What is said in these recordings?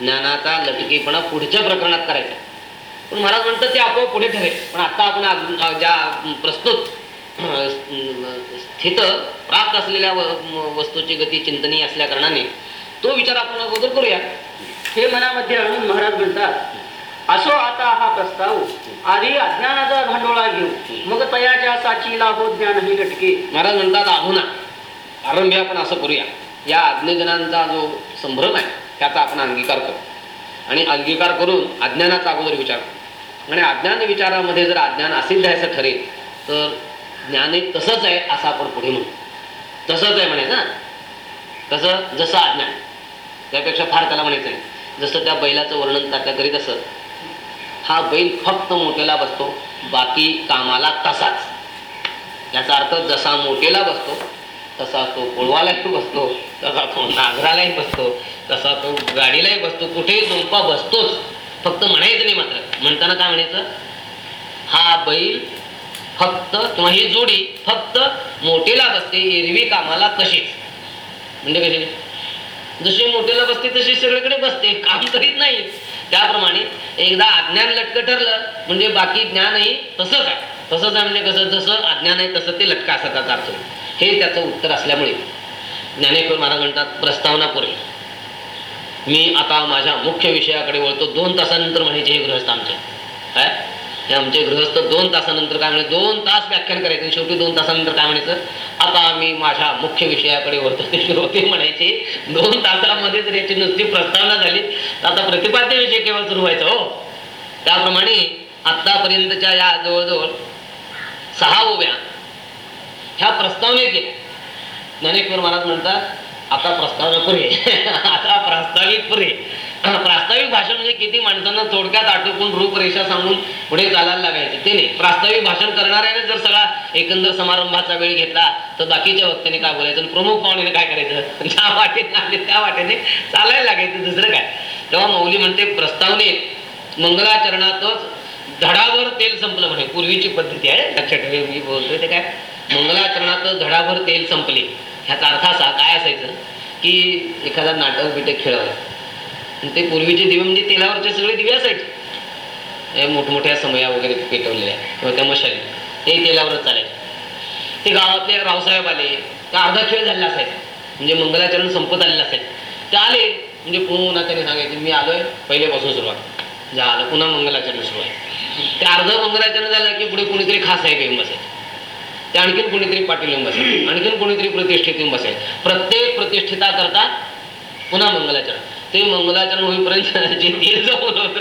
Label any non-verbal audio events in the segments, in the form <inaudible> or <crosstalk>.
ज्ञानाचा लटकेपणा पुढच्या प्रकरणात करायचा. पण महाराज म्हणतात ते आपोआप पुढे ठरेल. पण आता आपण ज्या प्रस्तुत स्थित प्राप्त असलेल्या व- वस्तूची गती चिंतनीय असल्या कारणाने तो विचार आपण अगोदर करूया. हे मनामध्ये आणून महाराज म्हणतात असो आता हा प्रस्ताव आधी अज्ञानाचा भांडोळा घेऊ. मग तयाच्या साचीला हो लाभो ज्ञान ही लटके. महाराज म्हणतात अधुना आरंभी आपण असं करूया. या अज्ञजनांचा जो संभ्रम आहे ह्याचा आपण अंगीकार करू. आणि अंगीकार करून अज्ञानाचा अगोदर विचार करू. आणि अज्ञान विचारामध्ये जर अज्ञान असिद्ध आहे असं ठरेल तर ज्ञाने तसंच आहे असं आपण पुढे म्हणू. तसंच आहे म्हणे ना तसं जसं अज्ञान. त्यापेक्षा फार त्याला म्हणायचं नाही. जसं त्या बैलाचं वर्णन त्यातल्या करीत असत हा बैल फक्त मोठेला बसतो बाकी कामाला तसाच. याचा अर्थ जसा मोठेला बसतो तसा तो कोळवालाही बसतो तसा तो नांगरालाही बसतो तसा तो गाडीलाही बसतो कुठेही झोंपा बसतोच. फक्त म्हणायचं नाही मात्र. म्हणताना काय म्हणायचं? हा बैल फक्त किंवा ही जोडी फक्त मोठीला बसते एरवी कामाला तशीच. म्हणजे कशी? जशी मोठीला बसते तशी सगळीकडे बसते काम करीत नाही. त्याप्रमाणे एकदा अज्ञान लटकं ठरलं म्हणजे बाकी ज्ञानही तसंच आहे. तसंच आहे कसं जसं अज्ञान आहे तसं ते लटका असतात त्याचा अर्थ हे त्याचं उत्तर असल्यामुळे. ज्ञानेश्वर महाराज म्हणतात प्रस्तावना पुरे. मी आता माझ्या मुख्य विषयाकडे वळतो. दोन तासानंतर म्हणायचे हे गृहस्थ आमचे. काय? हे आमचे गृहस्थ दोन तासानंतर काय म्हणे? दोन तास व्याख्यान करायचे. आणि शेवटी दोन तासानंतर काय म्हणायचं? आता मी माझ्या मुख्य विषयाकडे वळतो. ते श्रोते म्हणायचे. दोन तासामध्ये जर याची नुसती प्रस्तावना झाली तर आता प्रतिपाद्य विषय केव्हा सुरू व्हायचा हो. त्याप्रमाणे आतापर्यंतच्या या जवळजवळ सहा ओव्या ह्या प्रस्तावनेत गेल्या ज्ञानेश्वर महाराज म्हणतात आता प्रस्तावना पुरे <laughs> आता प्रास्ताविक पुरे. प्रास्ताविक भाषण म्हणजे किती माणसांना थोडक्यात आटोपून रूपरेषा सांगून पुढे चालायला लागायचे. ते नाही. प्रास्ताविक भाषण करणाऱ्याने जर सगळा एकंदर समारंभाचा वेळ घेतला तर बाकीच्या वक्त्याने काय बोलायचं? आणि प्रमुख पाहुण्याने काय करायचं? <laughs> ज्या वाटेने आले त्या वाटेने चालायला लागायचं. दुसरं काय? तेव्हा मौली म्हणते प्रस्तावनेत मंगलाचरणातच धडाभर तेल संपलं म्हणे. पूर्वीची पद्धती आहे. लक्षात ठेवा मी बोलतोय ते काय? मंगलाचरणात धडाभर तेल संपले. ह्याचा अर्थ असा काय असायचं? की एखादा नाटक बिटक खेळवलं आणि ते पूर्वीचे दिवे म्हणजे तेलावरचे सगळे दिवे असायचे. मोठमोठ्या समया वगैरे पेटवलेल्या किंवा त्या मशाली. ते तेलावरच चालायचे. ते गावातले रावसाहेब आले. तर अर्धा खेळ झालेला असायचा. म्हणजे मंगलाचरण संपत आलेलं असायचं. ते आले. म्हणजे पुन्हा त्याने सांगायचे मी आलोय. पहिल्यापासून सुरुवात. जे आलं पुन्हा मंगलाचरण सुरू आहे ते अर्ध मंगलाचरण झालं की पुढे कोणीतरी खास आहे येऊन बसायचे? ते आणखीन कोणीतरी पाटील येऊन बसायचे. आणखीन कोणीतरी प्रतिष्ठित येऊन बसायचे. प्रत्येक प्रतिष्ठिता करता पुन्हा मंगलाचरण. ते मंगलाचरण होईपर्यंत जे तेल जमवलं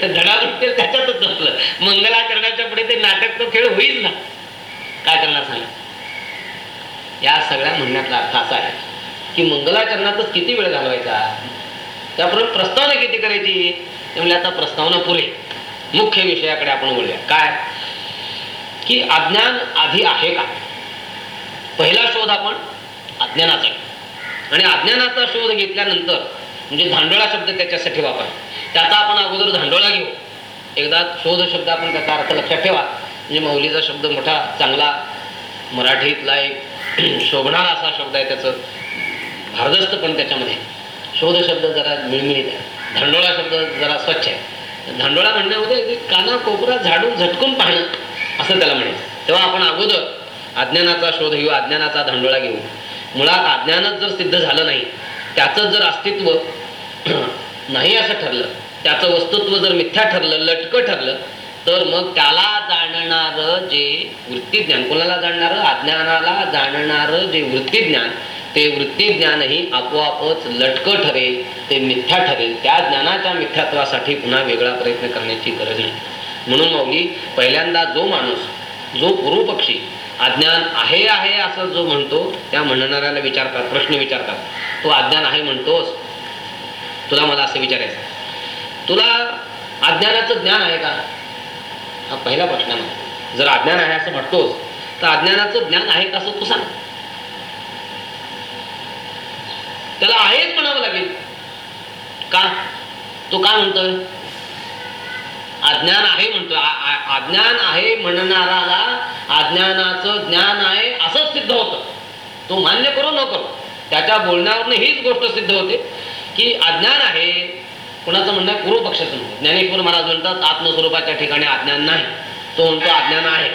त्याच्यातच असलं मंगलाचरणाच्या पुढे ते नाटक तो खेळ होईल ना. काय करणार सांगा? या सगळ्या म्हणण्यातला अर्थ असा आहे की मंगलाचरणातच किती वेळ घालवायचा? त्याबरोबर प्रस्तावना किती करायची? ते म्हणजे आता प्रस्तावना पुरे. मुख्य विषयाकडे आपण बोलूया काय? की अज्ञान आधी आहे का? पहिला शोध आपण अज्ञानाचा आणि अज्ञानाचा शोध घेतल्यानंतर म्हणजे धांडोळा शब्द त्याच्यासाठी वापर. त्याचा आपण अगोदर धांडोळा घेऊ. एकदा शोध शब्द आपण त्याचा अर्थ लक्षात ठेवा. म्हणजे मौलीचा शब्द मोठा चांगला मराठीतला एक <clears throat> शोभणारा असा शब्द आहे त्याचं. भारदस्त पण त्याच्यामध्ये. शोध शब्द जरा मिळमिळीत आहे. धांडोळा शब्द जरा स्वच्छ आहे. धांडोळा म्हणण्यामध्ये काना कोपरा झाडून झटकून पाहणं असं त्याला म्हणायचं. तेव्हा आपण अगोदर अज्ञानाचा शोध घेऊ अज्ञानाचा धांडोळा घेऊ. मुळात अज्ञानच जर सिद्ध झालं नाही त्याचं जर अस्तित्व <clears throat> नाही असं ठरलं त्याचं वस्तुत्व जर मिथ्या ठरलं लटकं ठरलं तर मग त्याला जाणणारं जे वृत्तीज्ञान कोणाला जाणणारं? अज्ञानाला जाणणारं जे वृत्तीज्ञान ते वृत्ती ज्ञानही आपोआपच लटकं ठरेल ते मिथ्या ठरेल. त्या ज्ञानाच्या मिथ्यात्वासाठी पुन्हा वेगळा प्रयत्न करण्याची गरज नाही. म्हणून माऊली पहिल्यांदा जो माणूस जो पूर्वपक्षी अज्ञान आहे आहे असं जो म्हणतो त्या म्हणणाऱ्याला विचारतात प्रश्न विचारतात. तो अज्ञान आहे म्हणतोस तुला मला असं विचारायचं तुला अज्ञानाचं ज्ञान आहे का? हा पहिला प्रश्न जर अज्ञान आहे असं म्हणतोस तर अज्ञानाचं ज्ञान आहे का असं तू सांग. त्याला आहेच म्हणावं लागेल. का? तो काय म्हणतोय? अज्ञान आहे म्हणतो अज्ञान आहे म्हणणाराला अज्ञानाचं ज्ञान आहे असंच सिद्ध होतं. तो मान्य करू न त्याच्या बोलण्यावरनं हीच गोष्ट सिद्ध होते की अज्ञान आहे. कुणाचं म्हणणं? आहे पूर्व पक्षाचं ज्ञानेश्वर महाराज म्हणतात आत्मस्वरूपाच्या ठिकाणी अज्ञान नाही. तो म्हणतो अज्ञान आहे.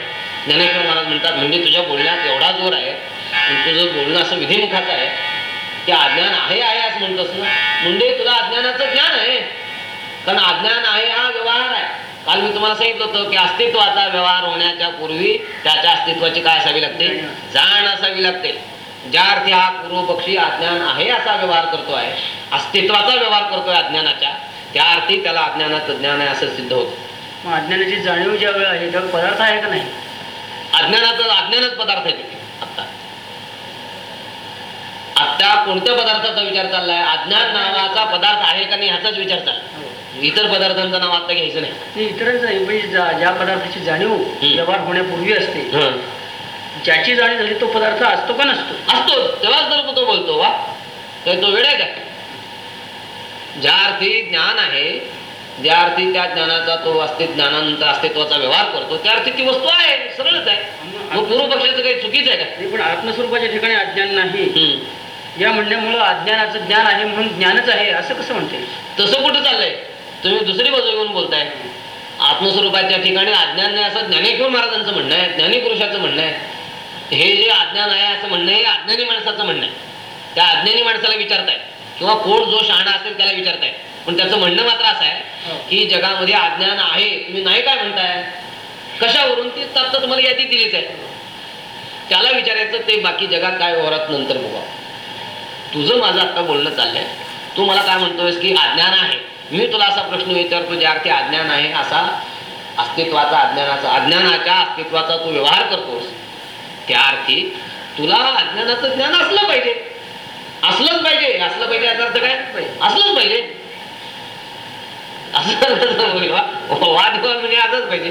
ज्ञानेश्वर महाराज म्हणतात म्हणजे तुझ्या बोलण्यात एवढा जोर आहे. आणि तुझं बोलणं असं विधिमुखाचं आहे. की अज्ञान आहे आहे असं म्हणतोस ना? म्हणजे तुला अज्ञानाचं ज्ञान आहे. कारण अज्ञान आहे हा व्यवहार आहे. काल मी तुम्हाला सांगितलं होतं की अस्तित्वाचा व्यवहार होण्याच्या पूर्वी त्याच्या अस्तित्वाची काय असावी लागते? जाण असावी लागते. ज्या अर्थी हा पूर्व पक्षी अज्ञान आहे असा व्यवहार करतो आहे अस्तित्वाचा व्यवहार करतोय अज्ञानाच्या त्या अर्थी त्याला अज्ञानाचं ज्ञान आहे असं सिद्ध होतं. मग अज्ञानाची जाणीव ज्या वेळ आहे त्यावेळी पदार्थ आहे का नाही? अज्ञानाचं अज्ञानच पदार्थ आहे. तिथे आत्ता कोणत्या पदार्थाचा विचार चाललाय? अज्ञान नावाचा पदार्थ आहे का नाही ह्याचाच विचार चाललाय. इतर पदार्थांचं नाव आता घ्यायचं नाही. इतरच नाही म्हणजे ज्या पदार्थाची जाणीव व्यवहार होण्यापूर्वी असते हं. ज्याची जाणीव झाली तो पदार्थ असतो का नसतो? असतो. तेव्हाच जर तो बोलतो वा. तर तो वेळ आहे का? ज्या अर्थी ज्ञान आहे ज्या अर्थी त्या ज्ञानाचा तो अस्तित्व ज्ञानानंतर अस्तित्वाचा व्यवहार करतो त्या अर्थी ती वस्तू आहे सरळच आहे. मग पूर्व पक्षाचं काही चुकीचं आहे का? पण आत्मस्वरूपाच्या ठिकाणी अज्ञान नाही. हं. या म्हणण्यामुळं अज्ञानाचं ज्ञान आहे म्हणून ज्ञानच आहे असं कसं म्हणते तसं कुठं चाललंय? तुम्ही दुसरी बाजू घेऊन बोलताय. आत्मस्वरूपाच्या ठिकाणी अज्ञान नाही असं ज्ञानेश्वर महाराजांचं म्हणणं आहे ज्ञानी पुरुषाचं म्हणणं आहे. हे जे अज्ञान आहे असं म्हणणं हे अज्ञानी माणसाचं म्हणणं आहे. त्या अज्ञानी माणसाला विचारताय. किंवा कोण जो शहाणा असेल त्याला विचारताय. पण त्याचं म्हणणं मात्र असं आहे की जगामध्ये अज्ञान आहे. तुम्ही नाही काय म्हणताय? कशावरून? ती आता तुम्हाला यादी दिलीच आहे. त्याला विचारायचं ते बाकी जगात काय व्यवहारात नंतर बघा तुझं माझं आत्ता बोलणं चाललंय. तू मला काय म्हणतोयस की अज्ञान आहे? मी तुला असा प्रश्न विचारतो ज्या अर्थी अज्ञान आहे असा अस्तित्वाचा अज्ञानाचा अज्ञानाच्या अस्तित्वाचा तू व्यवहार करतोस. त्या अर्थी तुला अज्ञानाचं ज्ञान असलं पाहिजे. असलंच पाहिजे. असलं पाहिजे याचा अर्थ काय? असलंच पाहिजे. असं वा. म्हणजे असंच पाहिजे.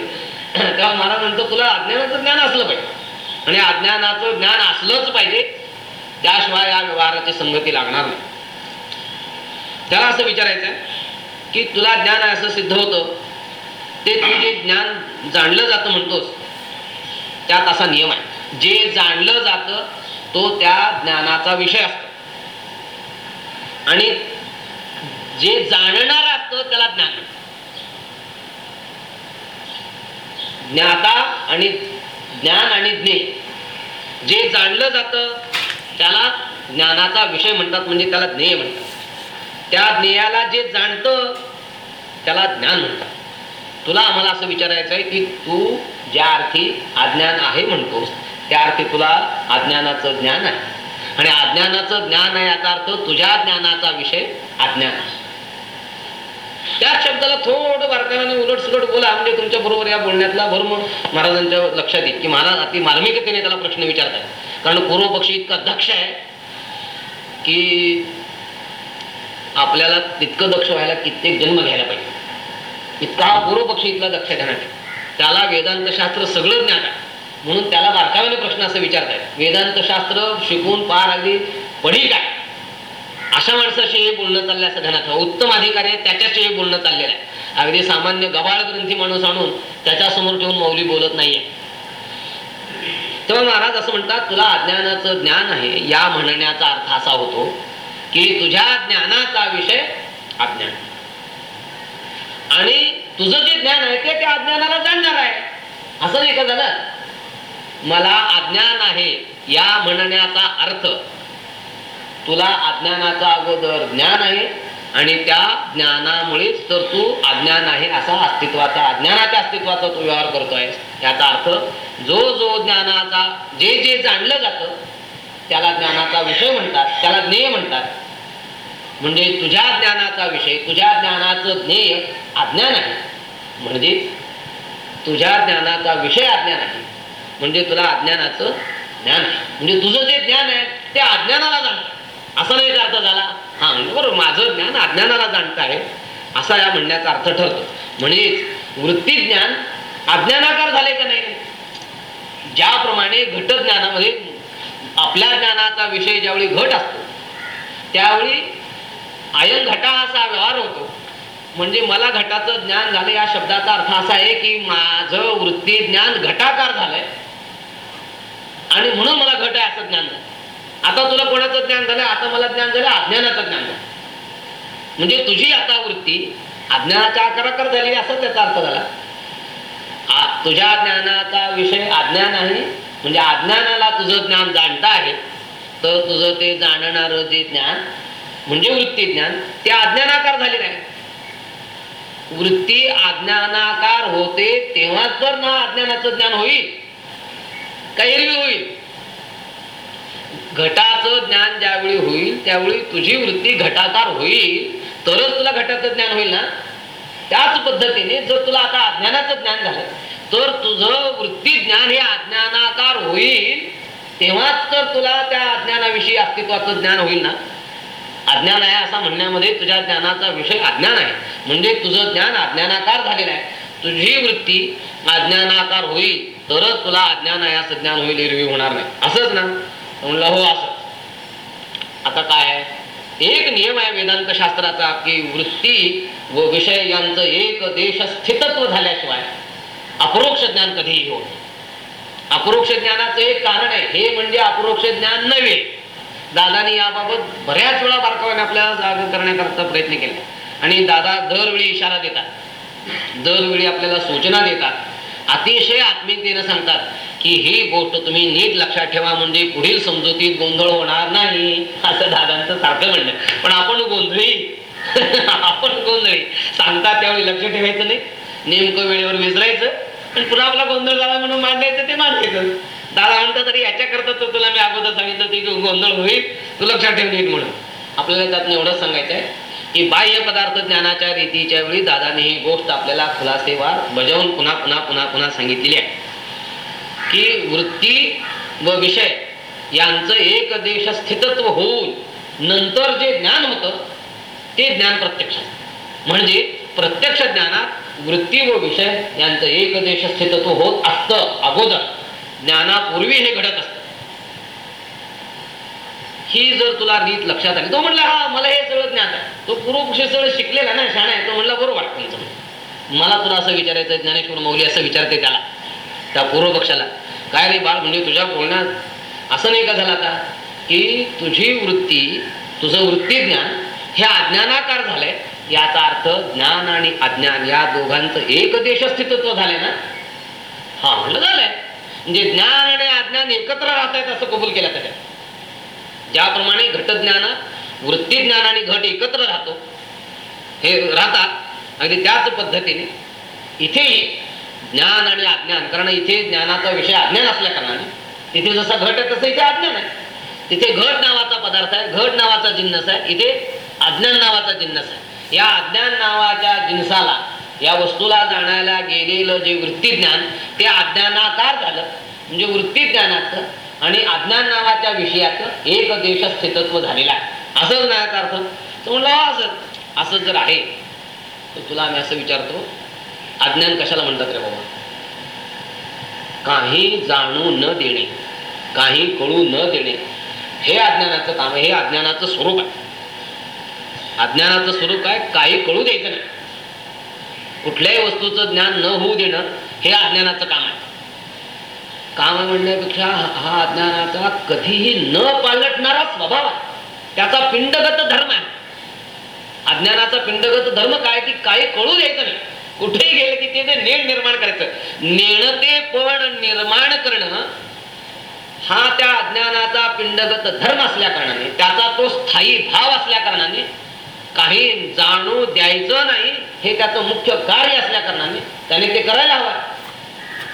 तेव्हा मला म्हणतो तुला अज्ञानाचं ज्ञान असलं पाहिजे. आणि अज्ञानाचं ज्ञान असलंच पाहिजे. त्याशिवाय या व्यवहाराची संगती लागणार नाही. त्याला असं विचारायचं आहे की तुला ज्ञान आहे असं सिद्ध होतं. ते तू जे ज्ञान जाणलं जातं म्हणतोस त्यात असा नियम आहे. जे जाणलं जातं तो त्या ज्ञानाचा विषय असतो. आणि जे जाणणार असतं त्याला ज्ञान ज्ञाता आणि ज्ञान आणि ज्ञे जे जाणलं जातं त्याला ज्ञानाचा विषय म्हणतात म्हणजे त्याला ज्ञेय म्हणतात. त्या ज्ञेयाला जे जाणतं त्याला ज्ञान म्हणतात. तुला आम्हाला असं विचारायचं आहे की तू ज्या अर्थी अज्ञान आहे म्हणतोस त्या अर्थी तुला अज्ञानाचं ज्ञान आहे. आणि अज्ञानाचं ज्ञान आहे याचा अर्थ तुझ्या ज्ञानाचा विषय अज्ञान आहे. त्या शब्दाला थोडं बारकाव्याने उलट सुलट बोला म्हणजे तुमच्या बरोबर या बोलण्यातला भर महाराजांच्या लक्षात येईल की महाराज अति मार्मिकतेने त्याला प्रश्न विचारतात कारण पूर्व पक्षी इतका दक्ष आहे की आपल्याला तितकं दक्ष व्हायला कित्येक जन्म घ्यायला पाहिजे. इतका पूर्व पक्षी इतका दक्ष ध्यानात आहे. त्याला वेदांत शास्त्र सगळं ज्ञान आहे. म्हणून त्याला बारकाव्याने प्रश्न असं विचारतायत वेदांत शास्त्र शिकून पार अगदी पडी काय? अशा माणसाशी हे बोलणं चाललंय असं ध्यानात उत्तम अधिकारी आहे त्याच्याशी हे बोलणं चाललेलं आहे. अगदी सामान्य गबाळ ग्रंथी माणूस आणून त्याच्यासमोर ठेवून मौली बोलत नाहीये. तेव्हा महाराज असं म्हणतात तुला अज्ञानाचं ज्ञान आहे. या म्हणण्याचा अर्थ असा होतो की तुझ्या ज्ञानाचा विषय अज्ञान. आणि तुझं जे ज्ञान आहे ते त्या अज्ञानाला जाणणार आहे. असं नाही का झालं? मला अज्ञान आहे या म्हणण्याचा अर्थ तुला अज्ञानाचा अगोदर ज्ञान आहे आणि त्या ज्ञानामुळेच तर तू अज्ञान आहे असा अस्तित्वाचा अज्ञानाच्या अस्तित्वाचा तू व्यवहार करतोय याचा अर्थ जो जो ज्ञानाचा जे जे जाणलं जातं त्याला ज्ञानाचा विषय म्हणतात त्याला ज्ञेय म्हणतात. म्हणजे तुझ्या ज्ञानाचा विषय तुझ्या ज्ञानाचं ज्ञेय अज्ञान आहे. म्हणजे तुझ्या ज्ञानाचा विषय अज्ञान आहे. म्हणजे तुला अज्ञानाचं ज्ञान आहे. म्हणजे तुझं जे ज्ञान आहे ते अज्ञानाला जाणतं. असा नाही का अर्थ झाला? हा म्हणजे बरोबर माझं ज्ञान अज्ञानाला जाणतं आहे. असा या म्हणण्याचा अर्थ ठरतो. म्हणजेच वृत्ती ज्ञान अज्ञानाकार झाले का नाही? ज्याप्रमाणे घट ज्ञानामध्ये आपल्या ज्ञानाचा विषय ज्यावेळी घट असतो त्यावेळी आयन घटा असा व्यवहार होतो. म्हणजे मला घटाचं ज्ञान झालं या शब्दाचा अर्थ असा आहे की माझं वृत्ती ज्ञान घटाकार झालंय. आणि म्हणून मला घट आहे असं ज्ञान झालं. आता तुला कोणाचं ज्ञान झालं? आता मला ज्ञान झालं अज्ञानाचं ज्ञान झालं. म्हणजे तुझी आता वृत्ती अज्ञानाच्या आकाराकार झाली असं त्याचा अर्थ झाला. तुझ्या ज्ञानाचा विषय अज्ञान आहे. म्हणजे अज्ञानाला तुझं ज्ञान जाणता आहे. तर तुझं ते जाणणारं जे ज्ञान म्हणजे वृत्ती ज्ञान ते अज्ञानाकार झाले आहे वृत्ती अज्ञानाकार होते तेव्हाच तर ना अज्ञानाचं ज्ञान होईल. काही होईल. घटाचं ज्ञान ज्यावेळी होईल त्यावेळी तुझी वृत्ती घटाकार होईल. तरच तुला घटाचं ज्ञान होईल ना. त्याच पद्धतीने जर तुला आता अज्ञानाचं ज्ञान झालं तर तुझं वृत्ती ज्ञान हे अज्ञानाकार होईल. तेव्हाच तर तुला त्या अज्ञानाविषयी अस्तित्वाचं ज्ञान होईल ना. अज्ञान आहे असं म्हणण्यामध्ये तुझ्या ज्ञानाचा विषय अज्ञान आहे. म्हणजे तुझं ज्ञान अज्ञानाकार झालेलं आहे. तुझी वृत्ती अज्ञानाकार होईल तरच तुला अज्ञान आहे असं ज्ञान होईल एरवी होणार नाही. असंच ना? म्हणलं हो असं. आता काय आहे? एक नियम आहे वेदांत शास्त्राचा की वृत्ती व विषय यांचं एक देश स्थितत्व झाल्याशिवाय अपरोक्ष ज्ञान कधीही होत अपरोक्ष ज्ञानाचं एक कारण आहे. हे म्हणजे अपरोक्ष ज्ञान नव्हे. दादानी याबाबत बऱ्याच वेळा बारकाव्याने आपल्याला जाग करण्याकरता प्रयत्न केला. आणि दादा दरवेळी इशारा देतात. दरवेळी आपल्याला सूचना देतात. अतिशय आत्मीयतेनं सांगतात की ही गोष्ट तुम्ही नीट लक्षात ठेवा म्हणजे पुढील समजुतीत गोंधळ होणार नाही. असं दादांचं सारखं म्हणणं. पण आपण गोंधळी. <laughs> आपण गोंधळी. सांगतात त्यावेळी लक्ष ठेवायचं नाही. नेमकं वेळेवर विसरायचं. आणि पुन्हा आपला गोंधळ झाला म्हणून मांडायचं ते मांडायचं. दादा म्हणतात तरी याच्याकरता तर तुला मी अगोदर सांगितलं की गोंधळ होईल. तू लक्षात ठेव नीट म्हणून. आपल्याला त्यातनं एवढंच सांगायचं आहे की बाह्य पदार्थ ज्ञानाच्या रीतीच्या वेळी दादाने ही गोष्ट आपल्याला खुलासेवार बजावून पुन्हा पुन्हा पुन्हा पुन्हा सांगितलेली आहे. की वृत्ती व विषय यांचं एक देश स्थितत्व होऊन नंतर जे ज्ञान होतं ते ज्ञान प्रत्यक्ष. म्हणजे प्रत्यक्ष ज्ञानात वृत्ती व विषय यांचं एक देश स्थितत्व होत असतं अगोदर. ज्ञानापूर्वी हे घडत असतं. ही जर तुला रीत लक्षात आली तो म्हणला हा मला हे सगळं ज्ञान आहे. तो पूर्वपक्ष सगळं शिकलेला ना शाणा आहे तो म्हणला बरोबर वाटतं तुमचं. मला तुला असं विचारायचं ज्ञानेश्वर मौली असं विचारते त्याला त्या पूर्वपक्षाला. काय रे बाळ म्हणजे तुझ्या बोलण्यात असं नाही का झालं आता की तुझी वृत्ती तुझं वृत्ती ज्ञान हे अज्ञानाकार झालंय? याचा अर्थ ज्ञान आणि अज्ञान या दोघांचं एक देश स्थितत्व झालंय ना? हा म्हणलं झालंय. म्हणजे ज्ञान आणि अज्ञान एकत्र राहत आहेत असं कबूल केलं त्याच्यात ज्याप्रमाणे घटज्ञान वृत्ती ज्ञान आणि घट एकत्र राहतो. हे राहतात अगदी त्याच पद्धतीने इथेही ज्ञान आणि अज्ञान कारण इथे ज्ञानाचा विषय अज्ञान असल्या कारणाने तिथे जसा घट आहे तसं इथे अज्ञान आहे. तिथे घट नावाचा पदार्थ आहे घट नावाचा जिन्नस आहे इथे अज्ञान नावाचा जिन्नस आहे. या अज्ञान नावाच्या जिन्साला या वस्तूला जाणायला गेलेलं जे वृत्ती ज्ञान ते अज्ञानाकार झालं. म्हणजे वृत्ती ज्ञानाचं आणि अज्ञान नावाच्या विषयाचं एक देश स्थितत्व झालेलं आहे. असंच नाही अर्थ? तर असं असं जर आहे तर तुला आम्ही असं विचारतो अज्ञान कशाला म्हणतात रे बाबा? काही जाणू न देणे काही कळू न देणे हे अज्ञानाचं काम हे अज्ञानाचं स्वरूप आहे. अज्ञानाचं स्वरूप काय? काही कळू द्यायचं नाही. कुठल्याही वस्तूचं ज्ञान न होऊ देणं हे अज्ञानाचं काम आहे. काम म्हणण्यापेक्षा हा- अज्ञानाचा कधीही न पालटणारा स्वभाव आहे. त्याचा पिंडगत धर्म आहे. अज्ञानाचा पिंडगत धर्म काय की काही कळू द्यायचं नाही. कुठेही गेले की ते ते नेण निर्माण करायचं. नेणते पण निर्माण करणं हा त्या अज्ञानाचा पिंडगत धर्म असल्या कारणाने त्याचा तो स्थायी भाव असल्या कारणाने काही जाणू द्यायचं नाही हे त्याचं मुख्य कार्य असल्या कारणाने त्याने ते करायला हवं.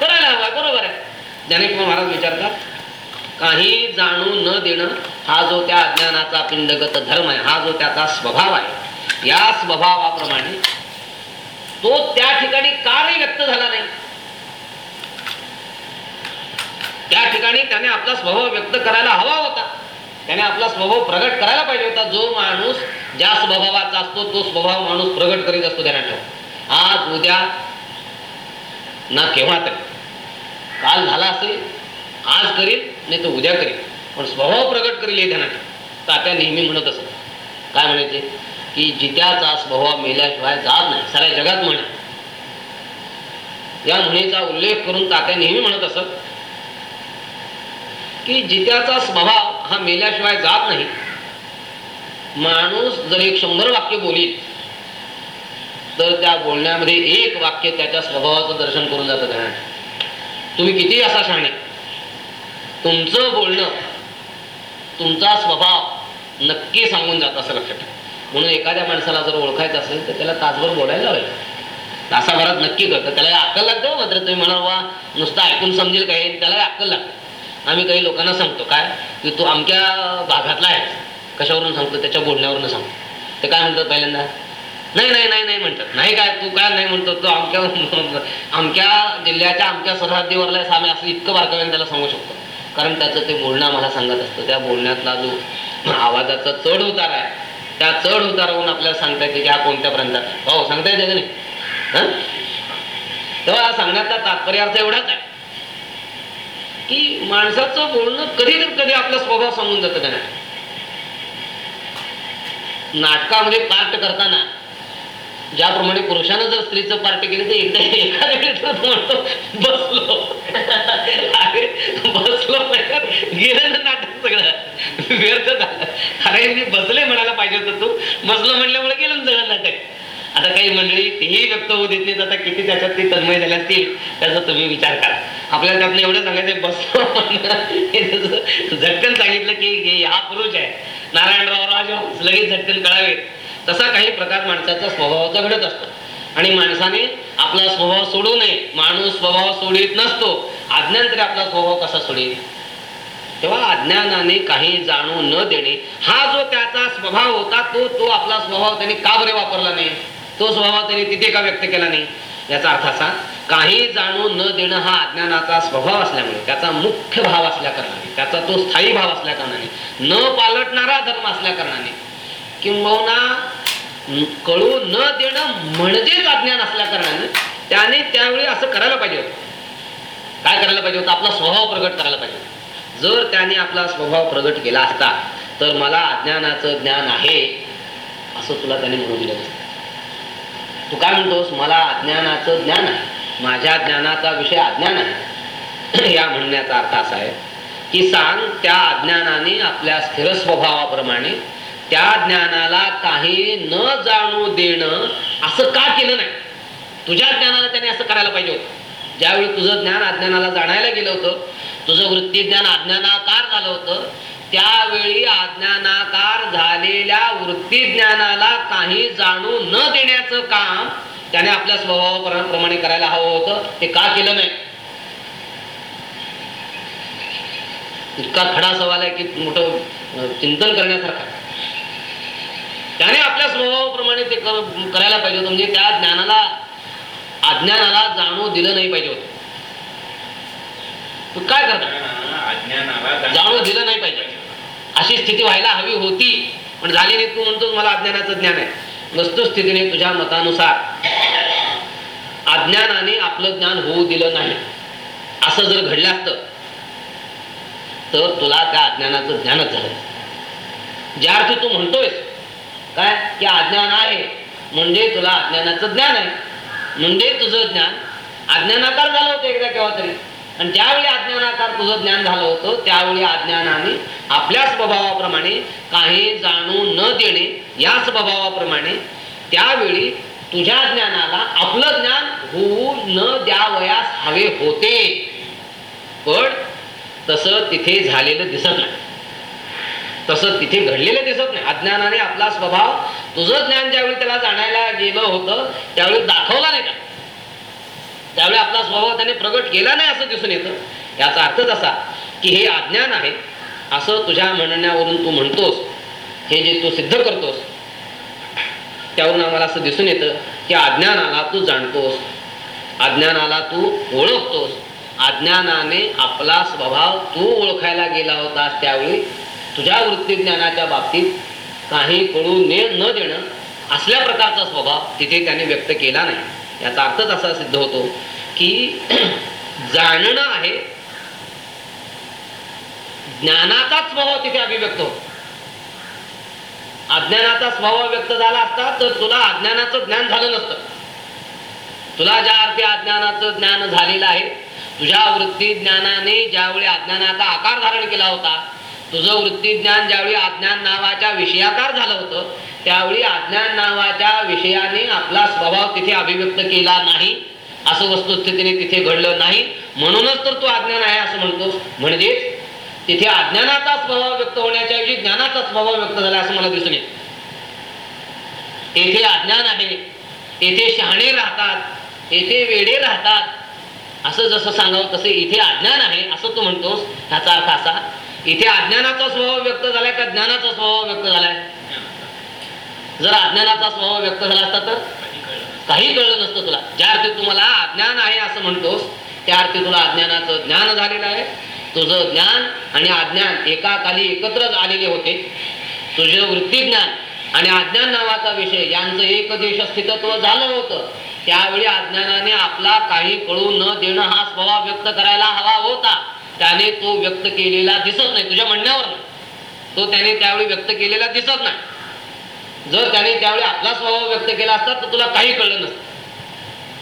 करायला हवं बरोबर आहे. ज्ञानेश्वर महाराज विचारतात काही जाणू न देणं हा जो त्या अज्ञानाचा पिंडगत धर्म आहे हा जो त्याचा स्वभाव आहे या स्वभावाप्रमाणे तो त्या ठिकाणी कार्य व्यक्त झाला नाही. त्या ठिकाणी त्याने आपला स्वभाव व्यक्त करायला हवा होता. त्याने आपला स्वभाव प्रगट करायला पाहिजे होता. जो माणूस ज्या स्वभावाचा असतो तो स्वभाव माणूस प्रगट करीत असतो ध्यानात ठेव. आज उद्या ना केव्हा तरी. काल झाला असेल आज करील नाही तर उद्या करील पण स्वभाव प्रगट करील हे ध्यानात. तात्या नेहमी म्हणत असत. काय म्हणायचे? की जित्याचा स्वभाव मेल्याशिवाय जात नाही. साऱ्या जगात म्हणे. या म्हणीचा उल्लेख करून तात्या नेहमी म्हणत असत. की जित्याचा स्वभाव हा मेल्याशिवाय जात नाही. माणूस जर एक शंभर वाक्य बोलील तर त्या बोलण्यामध्ये एक वाक्य त्याच्या स्वभावाचं दर्शन करून जातं ध्यानात. तुम्ही किती असा शहाणे तुमचं बोलणं तुमचा स्वभाव नक्की सांगून जात असं लक्षात ठेवा. म्हणून एखाद्या माणसाला जर ओळखायचं असेल तर त्याला तासभर बोलायला लावायचं. तासाभरात नक्की कळतं. त्याला अक्कल लागतं हो, मात्र तुम्ही म्हणाल वा नुसतं ऐकून समजेल काय त्याला अक्कल लागतं. आम्ही काही लोकांना सांगतो काय? की तू आमच्या भागातला आहे कशावरून सांगतो? त्याच्या बोलण्यावरून सांगतो. ते काय म्हणतात पहिल्यांदा? नाही नाही नाही नाही म्हणतात. नाही काय तू काय नाही म्हणतो तो आमच्या आमच्या जिल्ह्याच्या आमच्या सरहद्दीवरला सामे असं इतकं बारकाव्याने त्याला सांगू शकतो. कारण त्याचं ते बोलणं आम्हाला सांगत असतं. त्या बोलण्यातला जो आवाजाचा चढ उतार आहे त्या चढ उतारावरून आपल्याला सांगता येते की हा कोणत्या प्रांतात हो सांगता येते का नाही? हं? तेव्हा हा सांगण्याचा तात्पर्य अर्थ एवढाच आहे की माणसाचं बोलणं कधी तर कधी आपला स्वभाव सांगून जातं का नाही? नाटकामध्ये पार्ट करताना ज्याप्रमाणे पुरुषानं जर स्त्रीचं पार्टी केलं तर एकदा एखाद्या वेळेस म्हणतो बसलो. अरे बसलो गेलं ना नाटक सगळं. व्यर्थ झालं. अरे मी बसले म्हणायला पाहिजे होतं तू. बसलो म्हणल्यामुळे गेलं ना सगळं नाटक. आता काही मंडळी तेही व्यक्त होऊ देत नाहीत. आता किती त्याच्यात ते तन्मय झाले असतील त्याचा तुम्ही विचार करा. आपल्याला त्यातनं एवढं सांगायचं बसलो झटकन सांगितलं की हे हा पुरुष आहे. नारायणराव राज लगेच झटकन कळावे. तसा काही प्रकार माणसाचा स्वभावाचा घडत असतो. आणि माणसाने आपला स्वभाव सोडू नये. माणूस स्वभाव सोडित नसतो. अज्ञान तरी आपला स्वभाव कसा सोडेल? तेव्हा अज्ञानाने काही जाणू न देणे हा जो त्याचा स्वभाव होता तो तो आपला स्वभाव त्याने का बरे वापरला नाही? तो स्वभाव त्याने तिथे का व्यक्त केला नाही? याचा अर्थ असा काही जाणू न देणं हा अज्ञानाचा स्वभाव असल्यामुळे त्याचा मुख्य भाव असल्या कारणाने त्याचा तो स्थायी भाव असल्या कारणाने न पालटणारा धर्म असल्या कारणाने किंबहुना कळू न देणं म्हणजेच अज्ञान असल्या कारणाने त्याने त्यावेळी असं करायला पाहिजे होतं. काय करायला पाहिजे होतं? आपला स्वभाव प्रगट करायला पाहिजे जर त्याने आपला स्वभाव प्रगट केला असता तर मला अज्ञानाचं ज्ञान आहे असं तुला त्याने म्हणू दिलं तू काय म्हणतोस? मला अज्ञानाचं ज्ञान आहे. माझ्या ज्ञानाचा विषय अज्ञान आहे. <clears throat> या म्हणण्याचा अर्थ असा आहे की सांग त्या अज्ञानाने आपल्या स्थिर स्वभावाप्रमाणे त्या ज्ञानाला काही न जाणू देणं असं का केलं नाही? तुझ्या ज्ञानाला त्याने असं करायला पाहिजे होतं. ज्यावेळी तुझं ज्ञान अज्ञानाला जाणायला गेलं होतं तुझं वृत्ती ज्ञान अज्ञानाकार झालं होतं त्यावेळी अज्ञानाकार झालेल्या वृत्ती ज्ञानाला काही जाणू न देण्याचं काम त्याने आपल्या स्वभावाप्रमाणे करायला हवं होतं. ते का केलं नाही? इतका खडा सवाल आहे की मोठं चिंतन करण्यासारखा त्याने आपल्या स्वभावाप्रमाणे ते कर- करायला पाहिजे होतं. म्हणजे त्या ज्ञानाला अज्ञानाला जाणू दिलं नाही पाहिजे होतं. तू काय करता? जाणू दिलं नाही पाहिजे. अशी स्थिती व्हायला हवी होती. पण झाली नाही. तू म्हणतोस मला अज्ञानाचं ज्ञान आहे. वस्तुस्थितीने तुझ्या मतानुसार. अज्ञानाने आपलं ज्ञान होऊ दिलं नाही. असं जर घडलं असतं तर तुला त्या अज्ञानाचं ज्ञानच झालं. ज्या अर्थी तू म्हणतोयस काय? की अज्ञान आहे. म्हणजे तुला अज्ञानाचं ज्ञान आहे. म्हणजे तुझं ज्ञान अज्ञानाकार झालं होतं एकदा केव्हा तरी. आणि ज्यावेळी अज्ञानाकार तुझं ज्ञान झालं होतं त्यावेळी अज्ञानाने आपल्या स्वभावाप्रमाणे काही जाणू न देणे या स्वभावाप्रमाणे त्यावेळी तुझ्या ज्ञानाला आपलं ज्ञान होऊ न द्यावयास हवे होते. पण तसं तिथे झालेलं दिसत नाही. तसं तिथे घडलेलं दिसत नाही. अज्ञानाने आपला स्वभाव तुझं ज्ञान ज्यावेळी त्याला जाणायला गेलं होतं त्यावेळी दाखवला नाही का त्यावेळी आपला स्वभाव त्याने प्रगट केला नाही असं दिसून येतं. याचा अर्थच असा की हे अज्ञान आहे. असं तुझ्या म्हणण्यावरून तू म्हणतोस हे जे तू सिद्ध करतोस त्यावरून आम्हाला असं दिसून येतं की अज्ञानाला तू जाणतोस. अज्ञानाला तू ओळखतोस. अज्ञानाने आपला स्वभाव तू ओळखायला गेला होतास त्यावेळी. तुझ्या वृत्तीज्ञानाच्या बाबतीत काही कळू ने न देणं असल्या प्रकारचा स्वभाव तिथे त्याने व्यक्त केला नाही. याचा अर्थच असा सिद्ध होतो की <clears throat> जाणणं आहे. ज्ञानाचाच स्वभाव तिथे अभिव्यक्त होतो. अज्ञानाचा स्वभाव व्यक्त झाला असता तर तुला अज्ञानाचं ज्ञान झालं नसतं. तुला ज्या अर्थी अज्ञानाचं ज्ञान झालेलं आहे तुझ्या वृत्ती ज्ञानाने ज्यावेळी अज्ञानाचा आकार धारण केला होता तुझं वृत्तीज्ञान ज्यावेळी अज्ञान नावाच्या विषयाकार झालं होतं त्यावेळी अज्ञान नावाच्या विषयाने आपला स्वभाव तिथे अभिव्यक्त केला नाही. असं वस्तुस्थितीने तिथे घडलं नाही. म्हणूनच तर तू अज्ञान आहे असं म्हणतोस म्हणजेच तिथे अज्ञानाचा स्वभाव व्यक्त होण्याच्या ऐवजी ज्ञानाचा स्वभाव व्यक्त झाला असं मला दिसून येत. येथे अज्ञान आहे येथे शहाणे राहतात येथे वेडे राहतात. असं जसं सांगावं तसं इथे अज्ञान आहे असं तू म्हणतोस. ह्याचा अर्थ असा इथे अज्ञानाचा स्वभाव व्यक्त झालाय का ज्ञानाचा स्वभाव व्यक्त झालाय? जर अज्ञानाचा स्वभाव व्यक्त झाला असता तर? काही कळलं नसतं तुला. ज्या अर्थी तुम्हाला अज्ञान आहे असं म्हणतोस त्या अर्थी तुला अज्ञानाचं ज्ञान झालेलं आहे. तुझं ज्ञान आणि अज्ञान एका खाली एकत्र आलेले होते. तुझं वृत्ती ज्ञान आणि अज्ञान नावाचा विषय यांचं एक देश स्थितत्व झालं होतं. त्यावेळी अज्ञानाने आपला काही कळू न देणं हा स्वभाव व्यक्त करायला हवा होता. त्याने तो व्यक्त केलेला दिसत नाही तुझ्या म्हणण्यावर तो त्याने त्यावेळी व्यक्त केलेला दिसत नाही. जर त्याने त्यावेळी आपला स्वभाव व्यक्त केला असता तर तुला काही कळलं नसतं.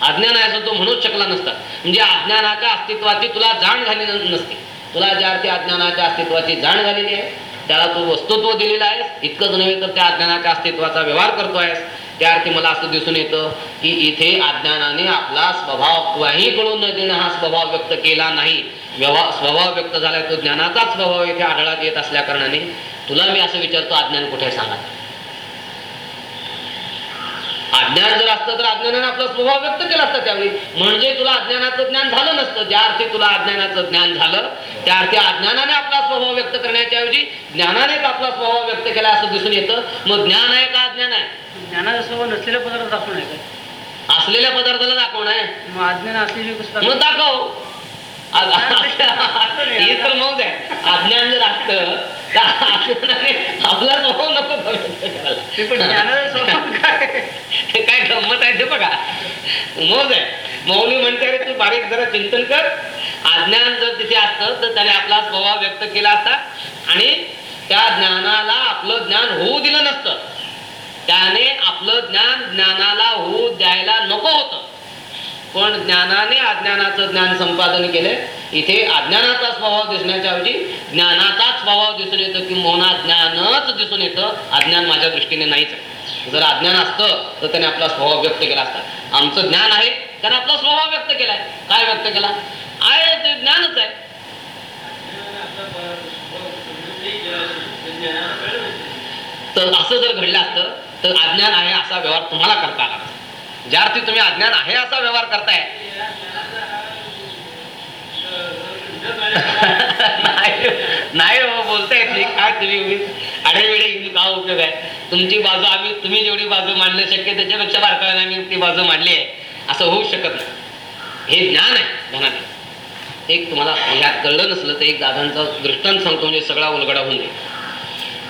अज्ञान आहे असं तो म्हणूच शकला नसता. म्हणजे अज्ञानाच्या अस्तित्वाची तुला जाण झाली नसते नसती. तुला ज्या अर्थी अज्ञानाच्या अस्तित्वाची जाण झालेली आहे त्याला तू वस्तुत्व दिलेलं आहेस इतकंच नव्हे तर त्या अज्ञानाच्या अस्तित्वाचा व्यवहार करतो आहेस त्या अर्थी मला असं दिसून येतं की इथे अज्ञानाने आपला स्वभाव काही कळून न देणं हा स्वभाव व्यक्त केला नाही. व्यवहार स्वभाव व्यक्त झालाय तो ज्ञानाचाच स्वभाव इथे आढळात येत असल्या कारणाने. तुला मी असं विचारतो अज्ञान कुठे सांगा. अज्ञान जर असतं तर अज्ञानाने आपला स्वभाव व्यक्त केला असता त्यावेळी. म्हणजे तुला अज्ञानाचं ज्ञान झालं नसतं. ज्या अर्थी तुला अज्ञानाचं ज्ञान झालं त्या अर्थी अज्ञानाने आपला स्वभाव व्यक्त करण्याच्या ऐवजी ज्ञानानेच आपला स्वभाव व्यक्त केला असं दिसून येतं. मग ज्ञान आहे का अज्ञान आहे? ज्ञानाचा स्वभाव नसलेला पदार्थ दाखवून आहे असलेल्या पदार्थाला दाखवणं आहे. मग अज्ञान असलेली मग दाखवू? हे तर मौज आहे अज्ञान जर असतं आपला स्वभाव नको. ते काय? गंमत आहे ते बघा. मोज आहे मौली म्हणते अरे तू बारीक जरा चिंतन कर. अज्ञान जर तिथे असतं तर त्याने आपला स्वभाव व्यक्त केला असता आणि त्या ज्ञानाला आपलं ज्ञान होऊ दिलं नसतं. त्याने आपलं ज्ञान ज्ञानाला होऊ द्यायला नको होतं. पण ज्ञानाने अज्ञानाचं ज्ञान संपादन केलंय इथे अज्ञानाचा स्वभाव दिसण्याच्या ऐवजी ज्ञानाचाच स्वभाव दिसून येतो की मोना ज्ञानच दिसून येतं. अज्ञान माझ्या दृष्टीने नाहीच आहे. जर अज्ञान असतं तर त्याने आपला स्वभाव व्यक्त केला असता. आमचं ज्ञान आहे त्याने आपला स्वभाव व्यक्त केलाय काय व्यक्त केला? आहे ते ज्ञानच आहे. तर असं जर घडलं असतं तर अज्ञान आहे असा व्यवहार तुम्हाला करता आला ज्या अर्थी तुम्ही अज्ञान आहे असा व्यवहार करताय. नाही बाबा हो, बोलता येत नाही काय तुम्ही आढेवेळे का उपयोग आहे. तुमची बाजू आम्ही तुम्ही जेवढी बाजू मांडणं शक्य त्याच्यापेक्षा भारताने आम्ही ती बाजू मांडली आहे. असं होऊ शकत नाही. हे ज्ञान आहे ज्ञानाने. एक तुम्हाला ह्यात कळलं नसलं तर एक दादांचा दृष्टांत सांगतो म्हणजे सगळा उलगडा होऊन जाईल.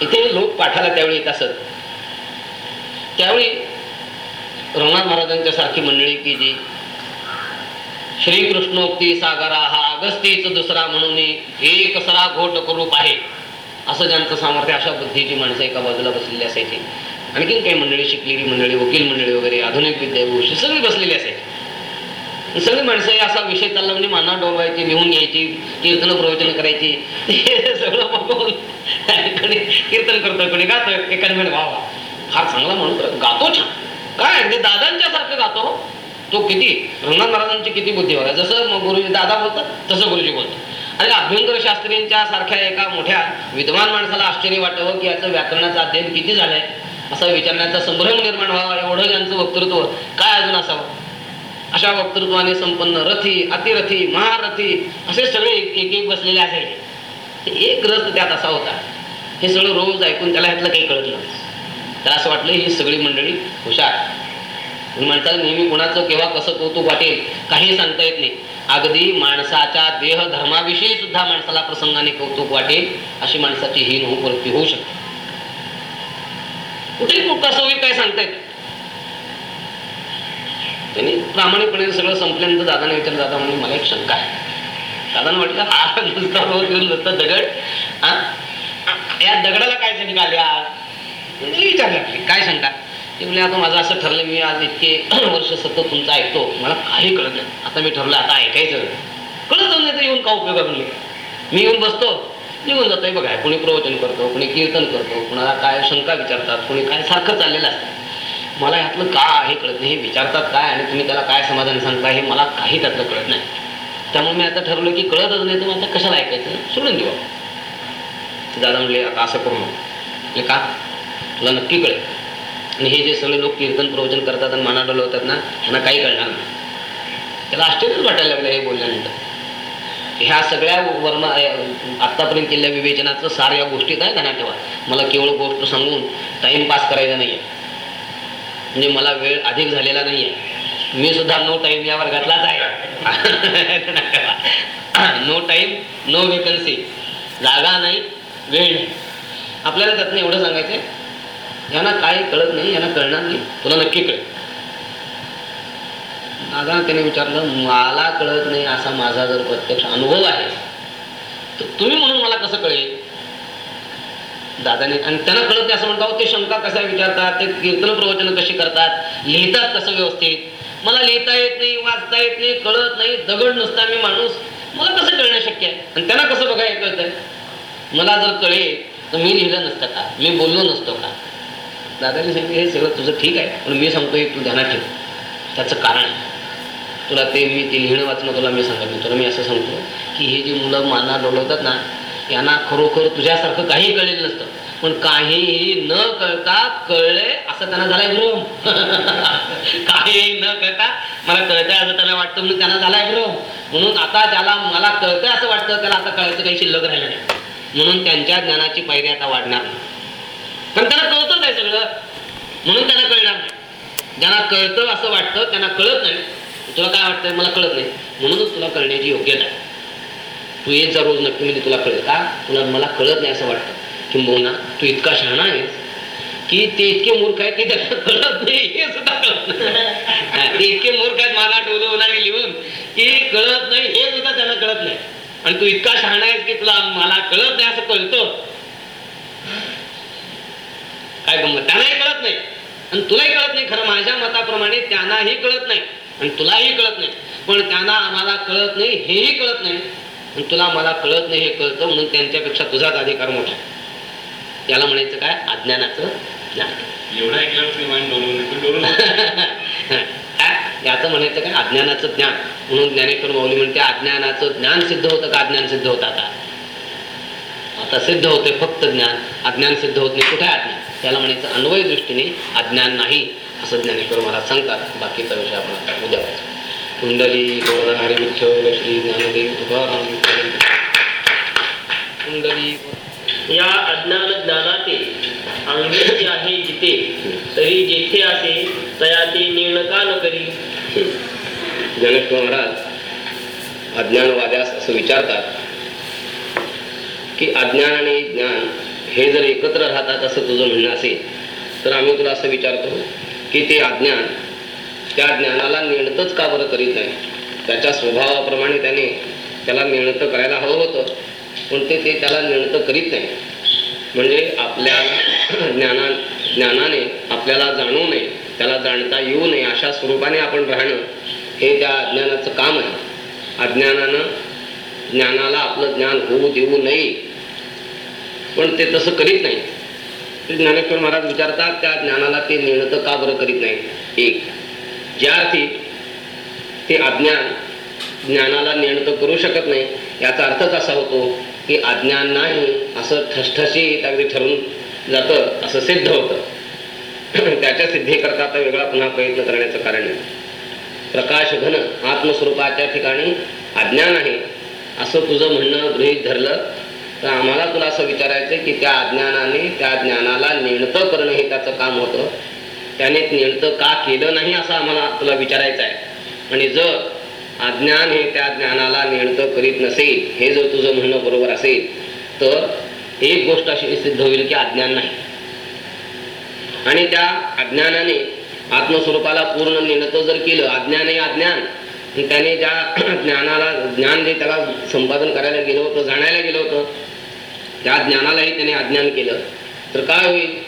इथे लोक पाठाला त्यावेळी येत असत. त्यावेळी रघुनाथ महाराजांच्या सारखी मंडळी की जी श्रीकृष्णोक्ती सागरा हा अगस्तीच दुसरा म्हणून एक सरा घोट करूप आहे. असं ज्यांचं सामर्थ्य अशा बुद्धीची माणसं एका बाजूला बसलेली असायची. आणखीन काही मंडळी शिकलेली मंडळी वकील मंडळी वगैरे आधुनिक विद्याभूषी सगळी बसलेली असायची. सगळी माणसं असा विषय चालला म्हणजे माना डोलवायची लिहून घ्यायची कीर्तन प्रवचन करायची. हे सगळं बघून कोणी कीर्तन करतं कोणी गातोय. एखाद्या वा फार चांगला म्हणून गातो छान. काय? म्हणजे दादांच्या सारखं गातो. हो. तो किती रंगनाथ महाराजांची किती बुद्धी आहे. जसं मग गुरुजी दादा बोलतात तसं गुरुजी बोलतात. आणि अभ्यंकर शास्त्रींच्या सारख्या एका मोठ्या विद्वान माणसाला आश्चर्य वाटावं हो की याचं व्याकरणाचं अध्ययन किती झालंय. असं विचारण्याचा संभ्रम निर्माण व्हावा एवढं त्यांचं वक्तृत्व काय अजून असावं? अशा वक्तृत्वाने संपन्न रथी अतिरथी महारथी असे सगळे एक एक एक बसलेले असायचे ते एक रथ त्यात असा होता. हे सगळं रोज ऐकून त्याला ह्यातलं काही कळत नाही त्याला असं वाटलं ही सगळी मंडळी हुशार. आणि माणसाला नेहमी कोणाचं केव्हा कसं कौतुक वाटेल काही सांगता येत नाही. अगदी माणसाच्या देह धर्माविषयी सुद्धा माणसाला प्रसंगाने कौतुक वाटेल अशी माणसाची हीन होऊ वृत्ती होऊ शकते. कुठे कुठं कसं होईल काय सांगता येत त्यांनी प्रामाणिकपणे सगळं संपल्यानंतर दादाने विचारलं दादा म्हणून मला एक शंका आहे. दादाने म्हटलं हा नुसता रोज घेऊन नुसतं दगड हा? या दगडाला काय निघाल्या विचारलं काय शंका ते म्हणजे आता माझं असं ठरलं मी आज इतके <clears throat> वर्ष सतत तुमचं ऐकतो. मला काही कळत नाही. आता मी ठरलं आता ऐकायचं कळत नाही तर येऊन का उपयोग आहे म्हणले मी येऊन बसतो. निघून जातोय बघा कोणी प्रवचन करतो कोणी कीर्तन करतो कोणाला काय शंका विचारतात कोणी काय सारखं चाललेलं असतं. मला ह्यातलं का हे कळत नाही. हे विचारतात काय आणि तुम्ही त्याला काय समाधान सांगता हे मला काही त्यातलं कळत नाही. त्यामुळे मी आता ठरवलं की कळतच नाही तर मग आता कशाला ऐकायचं? सोडून देऊ दादा म्हणले आता असं करू नको. म्हणजे का? तुला नक्की कळेल. आणि हे जे सगळे लोक कीर्तन प्रवचन करतात आणि मना डोलवतात ना त्यांना काही कळणार नाही. त्याला आश्चर्यच वाटायला लागलं हे बोलल्यानंतर. ह्या सगळ्या वर्ण आत्तापर्यंत केलेल्या विवेचनाचं सार या गोष्टीत आहे ध्यानात ठेवा मला केवळ गोष्ट सांगून टाईमपास करायचा नाही म्हणजे मला वेळ अधिक झालेला नाही आहे मी सुद्धा नो टाईम या वर्गातलाच आहे. नो टाईम नो वेकन्सी जागा नाही वेळ नाही. आपल्याला त्यातनं एवढं सांगायचं यांना काय कळत नाही यांना कळणार नाही. तुला नक्की कळेल. नागाने त्याने विचारलं मला कळत नाही असा माझा जर प्रत्यक्ष अनुभव आहे तर तुम्ही म्हणून मला कसं कळेल? दादाने आणि त्यांना कळत नाही असं म्हणतात ते शंका कशा विचारतात ते कीर्तन प्रवचन कशी करतात लिहितात कसं व्यवस्थित? मला लिहिता येत नाही वाचता येत नाही कळत नाही दगड नसता मी माणूस. मला कसं कळणं शक्य आहे? आणि त्यांना कसं बघायला कळतंय? मला जर कळेल तर मी लिहिलं नसतं का? मी बोललो नसतो का? दादाने सांगितलं हे सगळं तुझं ठीक आहे पण मी सांगतोय तू ध्यानात ठेव. त्याचं कारण आहे. तुला ते मी ते लिहिणं वाचणं तुला मी सांगत नाही. तुला मी असं सांगतो की हे जी मुलं माना डोलवतात ना यांना खरोखर तुझ्यासारखं काही कळलेलं नसतं. पण काहीही न कळता कळले असं त्यांना झालाय भ्रम <laughs> काहीही न कळता मला कळतंय असं त्यांना वाटतं म्हणून त्यांना झालाय भ्रम म्हणून आता ज्याला मला कळतंय असं वाटतं त्याला आता कळायचं काही शिल्लक राहिलं नाही. म्हणून त्यांच्या ज्ञानाची पायरी आता वाढणार नाही. पण त्यांना कळतच आहे सगळं. म्हणून त्यांना कळणार नाही. ज्यांना कळतं असं वाटतं त्यांना कळत नाही. तुला काय वाटतंय? मला कळत नाही. म्हणूनच तुला कळण्याची योग्यता आहे. तू येत जा रोज नक्की म्हणजे तुला कळत का? तुला मला कळत नाही असं वाटतं. किंबहुना तू इतका शहाणा आहेस की ते इतके मूर्ख आहेत की त्यांना कळत नाही. हे सुद्धा कळत नाही. ते इतके मूर्ख आहेत मला डोलवणारे लिहून की कळत नाही. हे सुद्धा त्यांना कळत नाही. आणि तू इतका शहाणा आहेस की तुला मला कळत नाही असं कळतं. काय गंमत त्यांनाही कळत नाही. आणि तुलाही कळत नाही खरं माझ्या मताप्रमाणे त्यांनाही कळत नाही. आणि तुलाही कळत नाही. पण त्यांना आम्हाला कळत नाही हेही कळत नाही. आणि तुला मला कळत नाही हे कळतं म्हणून त्यांच्यापेक्षा तुझाच अधिकार मोठा. आहे याला म्हणायचं काय? अज्ञानाचं ज्ञान. एवढं याचं म्हणायचं काय? अज्ञानाचं ज्ञान. म्हणून ज्ञानेश्वर माऊली म्हणते अज्ञानाचं ज्ञान सिद्ध होतं का? अज्ञान सिद्ध होतं आता. आता सिद्ध होते फक्त ज्ञान अज्ञान सिद्ध होत नाही कुठे अज्ञान त्याला म्हणायचं अन्वय दृष्टीने अज्ञान नाही असं ज्ञानेश्वर मला सांगतात बाकीचा विषय आपण आता उद्या. कुंडली गोरधारी विठ्ठल श्री ज्ञानदेव. कुंडली या अज्ञान ज्ञानाते अंगेची आहे जिथे तरी जेथे असे तया ते निर्णका न करी ज्ञानेश्वर महाराज अज्ञानवाद्यास असं विचारतात की अज्ञान आणि ज्ञान हे जर एकत्र राहतात असं तुझं म्हणणं असेल तर आम्ही तुला असं विचारतो की ते अज्ञान त्या ज्ञानाला नेणतच का बरं करीत नाही? त्याच्या स्वभावाप्रमाणे त्याने त्याला नेणतं करायला हवं होतं पण ते ते त्याला नेणतं करीत नाही. म्हणजे आपल्या <clears throat> ज्ञाना ज्ञानाने आपल्याला जाणू नये त्याला जाणता येऊ नये अशा स्वरूपाने आपण राहणं हे त्या अज्ञानाचं काम आहे. अज्ञानानं ज्ञानाला आपलं ज्ञान होऊ देऊ नये. पण ते तसं करीत नाही. ते ज्ञानेश्वर महाराज विचारतात त्या ज्ञानाला ते नेणतं का बरं करीत नाही? एक ज्या अर्थी ते अज्ञान ज्ञानाला नेणतं करू शकत नाही याचा अर्थच असा होतो? की अज्ञान नाही असं ठसठशीत अगदी ठरून जातं असं सिद्ध होतं. <clears throat> त्याच्या सिद्धीकरता आता वेगळा पुन्हा प्रयत्न करण्याचं कारण आहे. प्रकाश घन आत्मस्वरूपाच्या ठिकाणी अज्ञान आहे असं तुझं म्हणणं गृहीत धरलं तर आम्हाला तुला असं विचारायचं की त्या अज्ञानाने त्या ज्ञानाला नेणतं करणं हे त्याचं काम होतं. त्याने नेणतं का केलं नाही असं आम्हाला तुला विचारायचं आहे आणि जर अज्ञान हे त्या ज्ञानाला नेणतं करीत नसेल हे जर तुझं म्हणणं बरोबर असेल तर एक गोष्ट अशी सिद्ध होईल की अज्ञान नाही. आणि त्या अज्ञानाने आत्मस्वरूपाला पूर्ण नेणतं जर केलं अज्ञान हे अज्ञान त्याने ज्या <clears throat> ज्ञानाला ज्ञान जे त्याला संपादन करायला गेलं होतं जाणायला गेलं होतं त्या ज्ञानालाही त्याने अज्ञान केलं. तर काय होईल?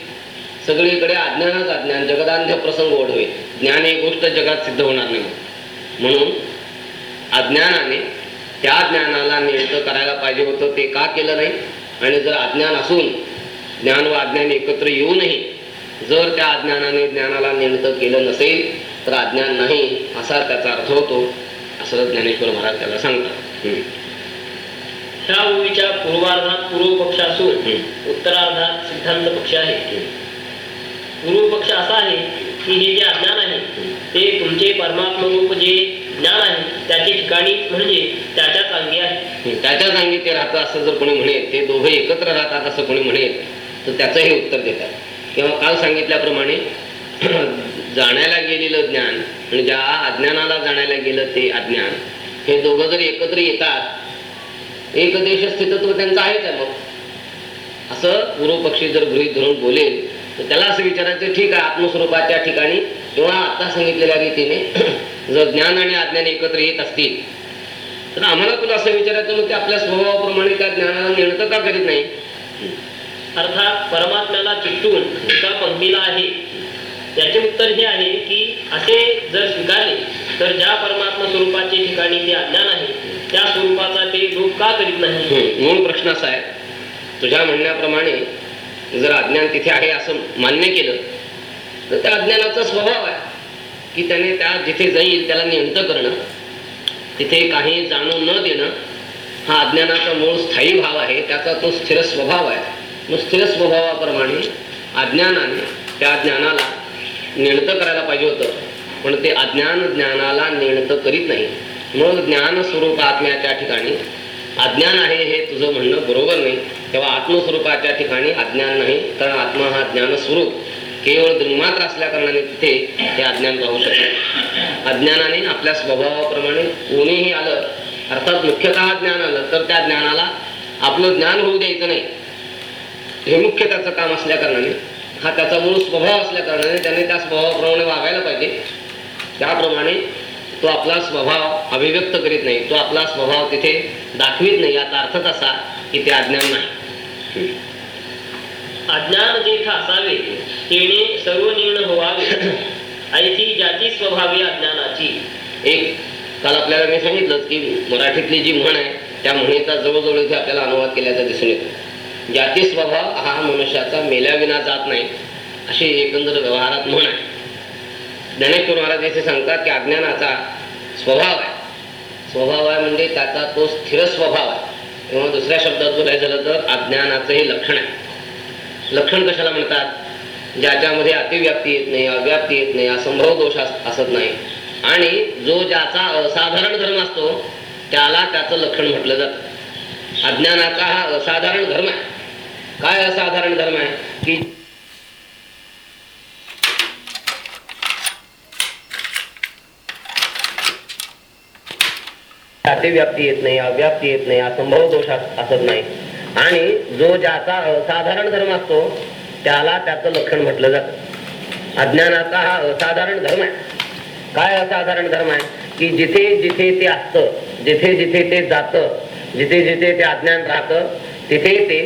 सगळीकडे अज्ञानच अज्ञान जगदांध्य प्रसंग ओढ होईल ज्ञान ही गोष्ट जगात सिद्ध होणार नाही. म्हणून अज्ञानाने त्या ज्ञानाला नियुक्त करायला पाहिजे होतं ते का केलं नाही? आणि जर अज्ञान असून ज्ञान व अज्ञान एकत्र येऊनही जर त्या अज्ञानाने ज्ञानाला नियुक्त केलं नसेल तर अज्ञान नाही असा त्याचा अर्थ होतो असं ज्ञानेश्वर महाराज त्याला सांगतात. ह्या ओळीच्या पूर्वार्धात पूर्व पक्ष असून. उत्तरार्धात सिद्धांत पक्ष आहे. पूर्व पक्ष असा आहे की हे जे अज्ञान आहे ते तुमचे परमात्मरूप जे ज्ञान आहे त्याचे ठिकाणी म्हणजे त्याच्याच अंगी आहे. त्याच्याच अंगी ते राहतं असं जर कोणी म्हणेल ते दोघे एकत्र राहतात असं कोणी म्हणेल तर त्याचंही उत्तर देतात. किंवा काल सांगितल्याप्रमाणे <clears throat> जाण्याला गेलेलं ज्ञान आणि ज्या अज्ञानाला जाण्याला गेलं ते अज्ञान हे दोघं जर एकत्र येतात एक देश स्थितत्व त्यांचं आहेच आहे मग? असं पूर्व पक्षी जर गृहित धरून बोलेल तर त्याला असं विचारायचं ठीक आहे आत्मस्वरूपाच्या ठिकाणी किंवा आता सांगितलेल्या रीतीने <clears throat> जर ज्ञान आणि अज्ञान एकत्र येत असतील तर आम्हाला तुला असं विचारायचं मग ते आपल्या स्वभावाप्रमाणे त्या ज्ञानाला नेणतं का करीत नाही? अर्थात परमात्म्याला चिटून एका पंक्तीला आहे. त्याचे उत्तर हे आहे की असे जर स्वीकारले तर ज्या परमात्मा स्वरूपाचे ठिकाणी जे अज्ञान आहे त्या स्वरूपाचा ते लोक का करीत नाही म्हणून मूळ प्रश्न असा आहे तुझ्या म्हणण्याप्रमाणे जर अज्ञान तिथे आहे असं मान्य केलं तर त्या अज्ञानाचा स्वभाव आहे की त्याने त्या जिथे जाईल त्याला नेणतं करणं तिथे काही जाणून न देणं हा अज्ञानाचा मूळ स्थायी भाव आहे त्याचा तो स्थिर स्वभाव आहे. मग स्थिर स्वभावाप्रमाणे अज्ञानाने त्या ज्ञानाला नेणतं करायला पाहिजे होतं. पण ते अज्ञान ज्ञानाला नेणतं करीत नाही. मग ज्ञान स्वरूप आत्म्याच्या ठिकाणी अज्ञान आहे हे तुझं म्हणणं बरोबर नाही. तेव्हा आत्मस्वरूपाच्या ठिकाणी अज्ञान नाही कारण आत्मा हा ज्ञानस्वरूप. केवळ दृंगमात्र असल्या कारणाने तिथे ते अज्ञान राहू शकते अज्ञानाने आपल्या स्वभावाप्रमाणे कोणीही आलं अर्थात मुख्यतः ज्ञान आलं तर त्या ज्ञानाला आपलं ज्ञान होऊ द्यायचं नाही. हे मुख्य त्याचं काम असल्या कारणाने हा त्याचा मूळ स्वभाव असल्या कारणाने त्याने त्या स्वभावाप्रमाणे वागायला पाहिजे. त्याप्रमाणे तो आपला स्वभाव अभिव्यक्त करीत नाही. तो आपला स्वभाव तिथे दाखवित नाही. याचा अर्थच असा की ते अज्ञान नाही. अज्ञान जेथ असावे तेणे सर्व निर्णय व्हावे ऐथी ज्याची स्वभावी अज्ञानाची. एक काल आपल्याला मी सांगितलं की मराठीतली जी म्हण आहे त्या म्हणीचा जवळजवळ इथे आपल्याला अनुवाद केल्याचा दिसून येतो. जाती स्वभाव हा मनुष्याचा मेल्याविना जात नाही अशी एकंदर व्यवहारात म्हण आहे. ज्ञानेश्वर महाराज असे सांगतात की अज्ञानाचा स्वभाव आहे. स्वभाव आहे म्हणजे त्याचा तो स्थिर स्वभाव आहे. किंवा दुसऱ्या शब्दात बोलायचं झालं तर अज्ञानाचंही लक्षण आहे. लक्षण कशाला म्हणतात? ज्याच्यामध्ये अतिव्याप्ती येत नाही अव्याप्ती येत नाही असंभव दोष अस- असत नाही. आणि जो ज्याचा असाधारण धर्म असतो त्याला त्याचं लक्षण म्हटलं जातं. अज्ञानाचा हा असाधारण धर्म आहे. काय असाधारण धर्म आहे? की व्याप्ती येत नाही अव्याप्ती येत नाही असंभव दोष असत नाही. आणि जो ज्याचा असाधारण धर्म असतो त्याला त्याचं लक्षण म्हटलं जात. अज्ञानाचा हा असाधारण धर्म आहे. काय असाधारण धर्म आहे? की जिथे जिथे ते असतं जिथे जिथे ते जातं जिथे जिथे ते अज्ञान राहतं तिथे ते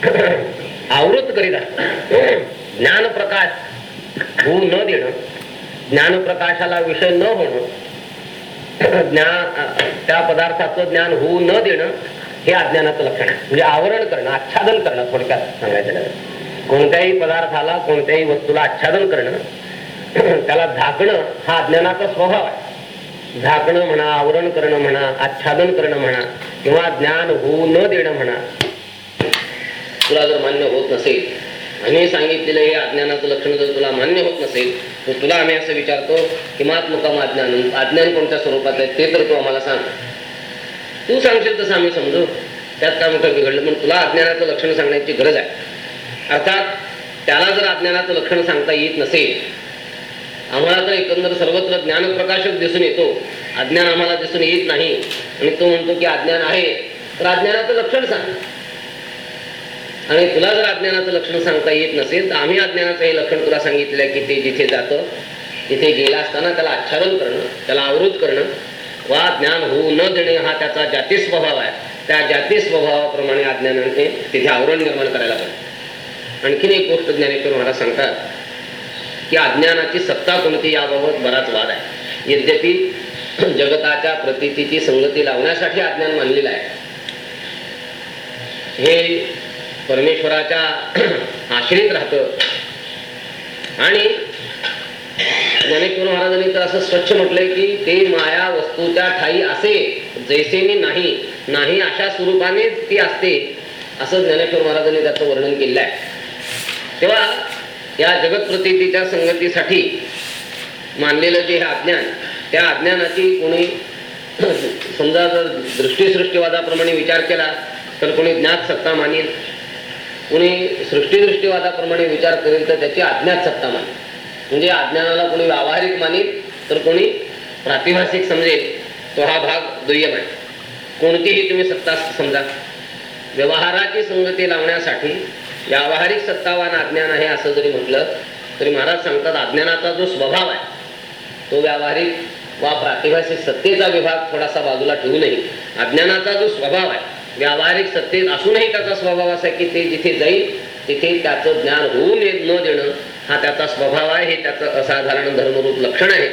<clears throat> आवृत करीत ज्ञान ज्ञानप्रकाश होऊ न देणं ज्ञानप्रकाशाला विषय न होणं <clears throat> ज्ञान त्या पदार्थाचं ज्ञान होऊ न देणं हे अज्ञानाचं लक्षण आहे. म्हणजे आवरण करणं आच्छादन करणं थोडक्यात सांगायचं कोणत्याही पदार्थाला कोणत्याही वस्तूला आच्छादन करणं <clears throat> त्याला झाकणं हा अज्ञानाचा स्वभाव आहे. झाकणं म्हणा आवरण करणं म्हणा आच्छादन करणं म्हणा किंवा ज्ञान होऊ न देणं म्हणा. तुला जर मान्य होत नसेल आम्ही सांगितलेलं हे अज्ञानाचं लक्षण जर तुला मान्य होत नसेल तर तुला आम्ही असं विचारतो किमात्मकम अज्ञान अज्ञान कोणत्या स्वरूपात आहे ते तर तू आम्हाला सांग. तू सांगशील तसं आम्ही समजू. त्यात काय मोठं बिघडलं पण तुला अज्ञानाचं लक्षण सांगण्याची गरज आहे. अर्थात त्याला जर अज्ञानाचं लक्षण सांगता येत नसेल आम्हाला तर एकंदर सर्वत्र ज्ञानप्रकाशक दिसून येतो. अज्ञान आम्हाला दिसून येत नाही. आणि तो म्हणतो की अज्ञान आहे. तर अज्ञानाचं लक्षण सांग. आणि तुला जर अज्ञानाचं लक्षण सांगता येत नसेल तर आम्ही अज्ञानाचं हे लक्षण तुला सांगितलं की ते जिथे जातं तिथे गेला असताना त्याला आच्छादन करणं त्याला आवृत करणं वा ज्ञान होऊ न देणे हा त्याचा जाती स्वभाव आहे. त्या जाती स्वभावाप्रमाणे अज्ञानाने तिथे आवरण निर्माण करायला पाहिजे. आणखीन एक गोष्ट ज्ञानेश्वर महाराज सांगतात की अज्ञानाची सत्ता कोणती याबाबत बराच वाद आहे. यद्यपि जगताच्या प्रतीची संगती लावण्यासाठी अज्ञान मानलेलं आहे. हे परमेश्वराच्या आश्रित राहतं. आणि ज्ञानेश्वर महाराजांनी तर असं स्वच्छ म्हटलंय की ते माया वस्तूच्या ठाई असे जैसेने नाही नाही अशा स्वरूपानेच ती असते असं ज्ञानेश्वर महाराजांनी त्याचं वर्णन केलेलं आहे तेव्हा या जगत प्रतीच्या संगतीसाठी मानलेलं जे हे अज्ञान त्या अज्ञानाची कोणी <clears throat> समजा जर दृष्टीसृष्टीवादाप्रमाणे विचार केला तर कोणी ज्ञात सत्ता मानेल. कोणी सृष्टीदृष्टीवादाप्रमाणे विचार करेल तर त्याची अज्ञात सत्ता मानेल. म्हणजे अज्ञानाला कोणी व्यावहारिक मानेल तर कोणी प्रातिभाषिक समजेल तो हा भाग दुय्यम आहे. कोणतीही तुम्ही सत्ता समजा. व्यवहाराची संगती लावण्यासाठी व्यावहारिक सत्तावान अज्ञान आहे असं जरी म्हटलं तरी महाराज सांगतात अज्ञानाचा जो स्वभाव आहे तो व्यावहारिक वा प्रातिभाषिक सत्तेचा विभाग थोडासा बाजूला ठेवू नये. अज्ञानाचा जो स्वभाव आहे व्यावहारिक सत्तेत असूनही त्याचा स्वभाव असा आहे की ते जिथे जाईल तिथे त्याचं ज्ञान होऊ नये न देणं हा त्याचा स्वभाव आहे हे त्याचं असाधारण धर्मरूप लक्षण आहे.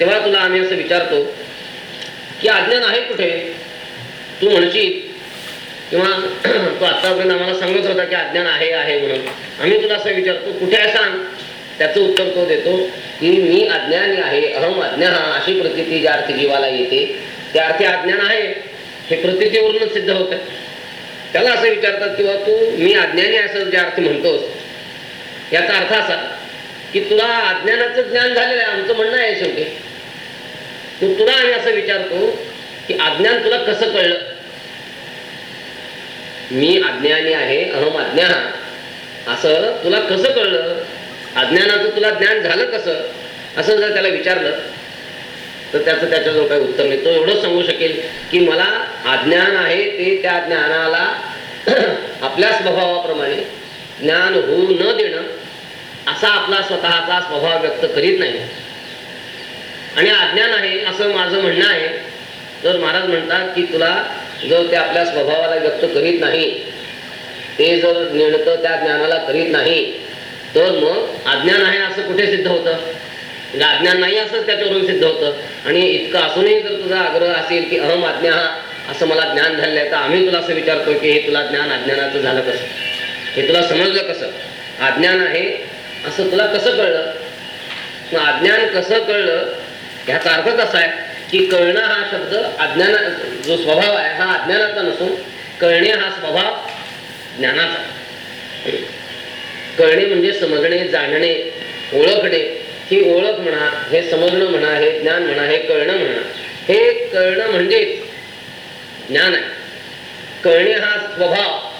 तेव्हा तुला आम्ही असं विचारतो की अज्ञान आहे कुठे? तू म्हणशील किंवा <clears throat> तो आतापर्यंत आम्हाला सांगत होता की अज्ञान आहे आहे म्हणून. आम्ही तुला असं विचारतो कुठे आहे सांग? त्याचं उत्तर तो देतो की मी अज्ञानी आहे अहम अज्ञा अशी प्रतीती ज्या अर्थी जीवाला येते. त्या अर्थी अज्ञान आहे हे प्रतितीवरूनच सिद्ध होत. त्याला असं विचारतात किंवा तू मी अज्ञानी असं ज्या अर्थी म्हणतोस याचा अर्थ असा की तुला अज्ञानाचं ज्ञान झालेलं आहे आमचं म्हणणं आहे शेवटी. तू तुला आम्ही असं विचारतो की अज्ञान तुला कसं कळलं? मी अज्ञानी आहे अहम अज्ञा असं तुला कसं कळलं? अज्ञानाचं तुला ज्ञान झालं कसं? असं जर त्याला विचारलं तर त्याचं त्याच्याजवळ काही उत्तर नाही. तो एवढंच सांगू शकेल की मला अज्ञान आहे ते त्या ज्ञानाला <clears throat> आपल्या स्वभावाप्रमाणे ज्ञान होऊ न देणं असा आपला स्वतःचा स्वभाव व्यक्त करीत नाही. आणि अज्ञान आहे असं माझं म्हणणं आहे. तर महाराज म्हणतात की तुला जर ते आपल्या स्वभावाला व्यक्त करीत नाही ते जर नेणतं त्या ज्ञानाला करीत नाही तर मग अज्ञान आहे असं कुठे सिद्ध होतं? म्हणजे अज्ञान नाही असंच त्याच्यावरून सिद्ध होतं. आणि इतकं असूनही जर तुझा आग्रह असेल की अहम आज्ञा हा असं मला ज्ञान झालेलं आहे तर आम्ही तुला असं विचारतो की हे तुला ज्ञान अज्ञानाचं झालं कसं? हे तुला समजलं कसं? अज्ञान आहे असं तुला कसं कळलं? मग अज्ञान कसं कळलं? ह्याचा अर्थ कसा आहे? की कळणं हा शब्द अज्ञाना जो स्वभाव आहे हा अज्ञानाचा नसून कळणे हा स्वभाव ज्ञानाचा. कळणे म्हणजे समजणे जाणणे ओळखणे. ही ओळख म्हणा हे समजणं म्हणा हे ज्ञान म्हणा हे कळणं म्हणा. हे कळणं म्हणजे ज्ञान आहे. कळणे हा स्वभाव.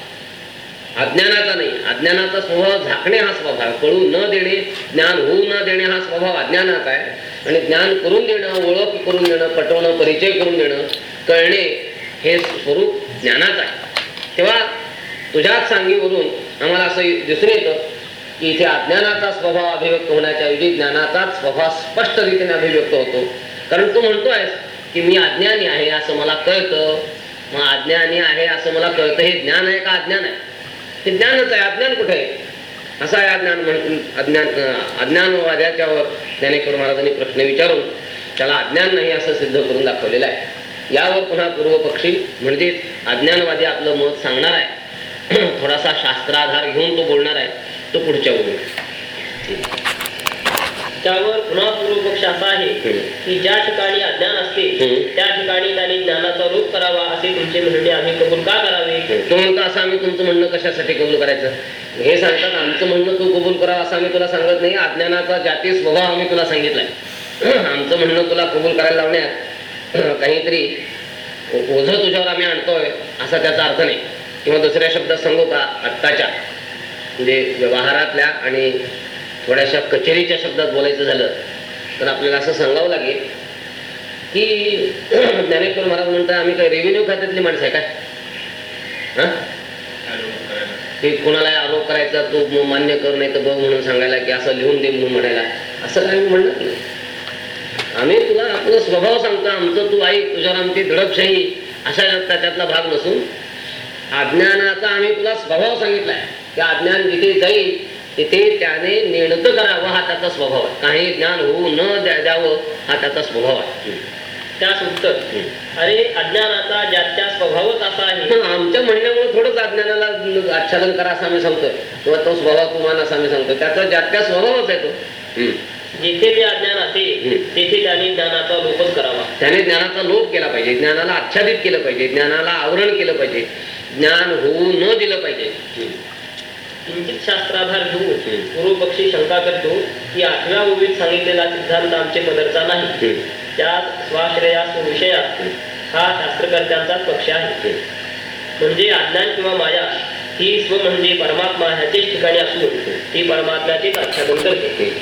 अज्ञानाचा नाही. अज्ञानाचा स्वभाव झाकणे हा स्वभाव. कळू न देणे ज्ञान होऊ न देणे हा स्वभाव अज्ञानाचा आहे. आणि ज्ञान करून देणं ओळख करून देणं पटवणं परिचय करून देणं कळणे हे स्वरूप ज्ञानाचं आहे. तेव्हा तुझ्याच सांगीवरून आम्हाला असं दिसून येतं की इथे अज्ञानाचा स्वभाव अभिव्यक्त होण्याच्या ऐवजी ज्ञानाचाच स्वभाव स्पष्ट रीतीने अभिव्यक्त होतो. कारण तू म्हणतोयस की मी अज्ञानी आहे असं मला कळतं. मग अज्ञानी आहे असं मला कळतं. हे ज्ञान आहे का अज्ञान आहे? ते ज्ञानच आहे अज्ञान कुठे आहे? असा आहे अज्ञान म्हणून अज्ञान अज्ञानवाद्याच्यावर ज्ञानेश्वर महाराजांनी प्रश्न विचारून त्याला अज्ञान नाही असं सिद्ध करून दाखवलेलं आहे. यावर पुन्हा पूर्वपक्षी म्हणजे अज्ञानवादी आपलं मत सांगणार आहे. <clears throat> थोडासा शास्त्राधार घेऊन तो बोलणार आहे. तो पुढच्या बोलू त्यावर पुन्हा पूर्वपक्ष असा आहे. की ज्या ठिकाणी अज्ञान असते. त्या ठिकाणी त्यांनी ज्ञानाचा रूप करावा असे तुमचे म्हणणे आम्ही कबूल का करावे? तो म्हणतो असं आम्ही तुमचं म्हणणं कशासाठी कबूल करायचं? हे सांगतात आमचं म्हणणं तू कबूल करावं असं आम्ही तुला सांगत नाही. अज्ञानाचा जाती स्वभाव आम्ही तुला सांगितलाय. <clears throat> आमचं म्हणणं तुला कबूल करायला लावण्यात <clears throat> काहीतरी ओझं तुझ्यावर आम्ही आणतोय असा त्याचा अर्थ नाही. किंवा दुसऱ्या शब्दात सांगू का? आत्ताच्या. म्हणजे व्यवहारातल्या आणि थोड्याशा कचेरीच्या शब्दात बोलायचं झालं तर आपल्याला असं सांगावं लागेल की <clears throat> ज्ञानेश्वर महाराज म्हणतात आम्ही काय रेव्हेन्यू खात्यातली माणसं आहे काय हा? ते कोणाला आरोप करायचा तो मान्य कर नाही तर बघ म्हणून सांगायला की असं लिहून दे म्हणून म्हणायला. असं काय आम्ही म्हणणार नाही. आम्ही तुला आपला स्वभाव सांगतो आमचं तू आई तुझ्यावर आमची दडपशाही अशा त्यातला भाग नसून. अज्ञानाचा आम्ही तुला स्वभाव सांगितलाय की अज्ञान जिथे जाईल तिथे त्याने नेणतं करावं हा त्याचा स्वभाव आहे. काही ज्ञान होऊ न द्या- द्यावं हा त्याचा स्वभाव आहे. त्यास उत्तर. अरे अज्ञानाचा ज्याच्या स्वभावच असा आहे. आमच्या म्हणण्यामुळे थोडंच अज्ञानाला आच्छादन करा असं आम्ही सांगतोय. किंवा तो स्वभाव कुमान असं आम्ही सांगतो त्याचा ज्या त्या स्वभावच आहे तो. जेथे ते अज्ञान असेल तेथे त्याने ज्ञानाचा लोपच करावा. त्याने ज्ञानाचा लोप केला पाहिजे. ज्ञानाला आच्छादित केलं पाहिजे. ज्ञानाला आवरण केलं पाहिजे. ज्ञान होऊ न दिलं पाहिजे. किंचित शास्त्राधार घेऊन पूर्व पक्षी शंका करतो की आठव्या ओळीत सांगितलेला सिद्धांत आमचे पदरचा नाही. त्यात स्वाश्रयास विषयात हा शास्त्रकर्त्यांचाच पक्ष आहे. म्हणजे अज्ञान किंवा माया ही स्व म्हणजे परमात्मा ह्याचेच ठिकाणी असून ती परमात्म्याचेच आच्छादन करते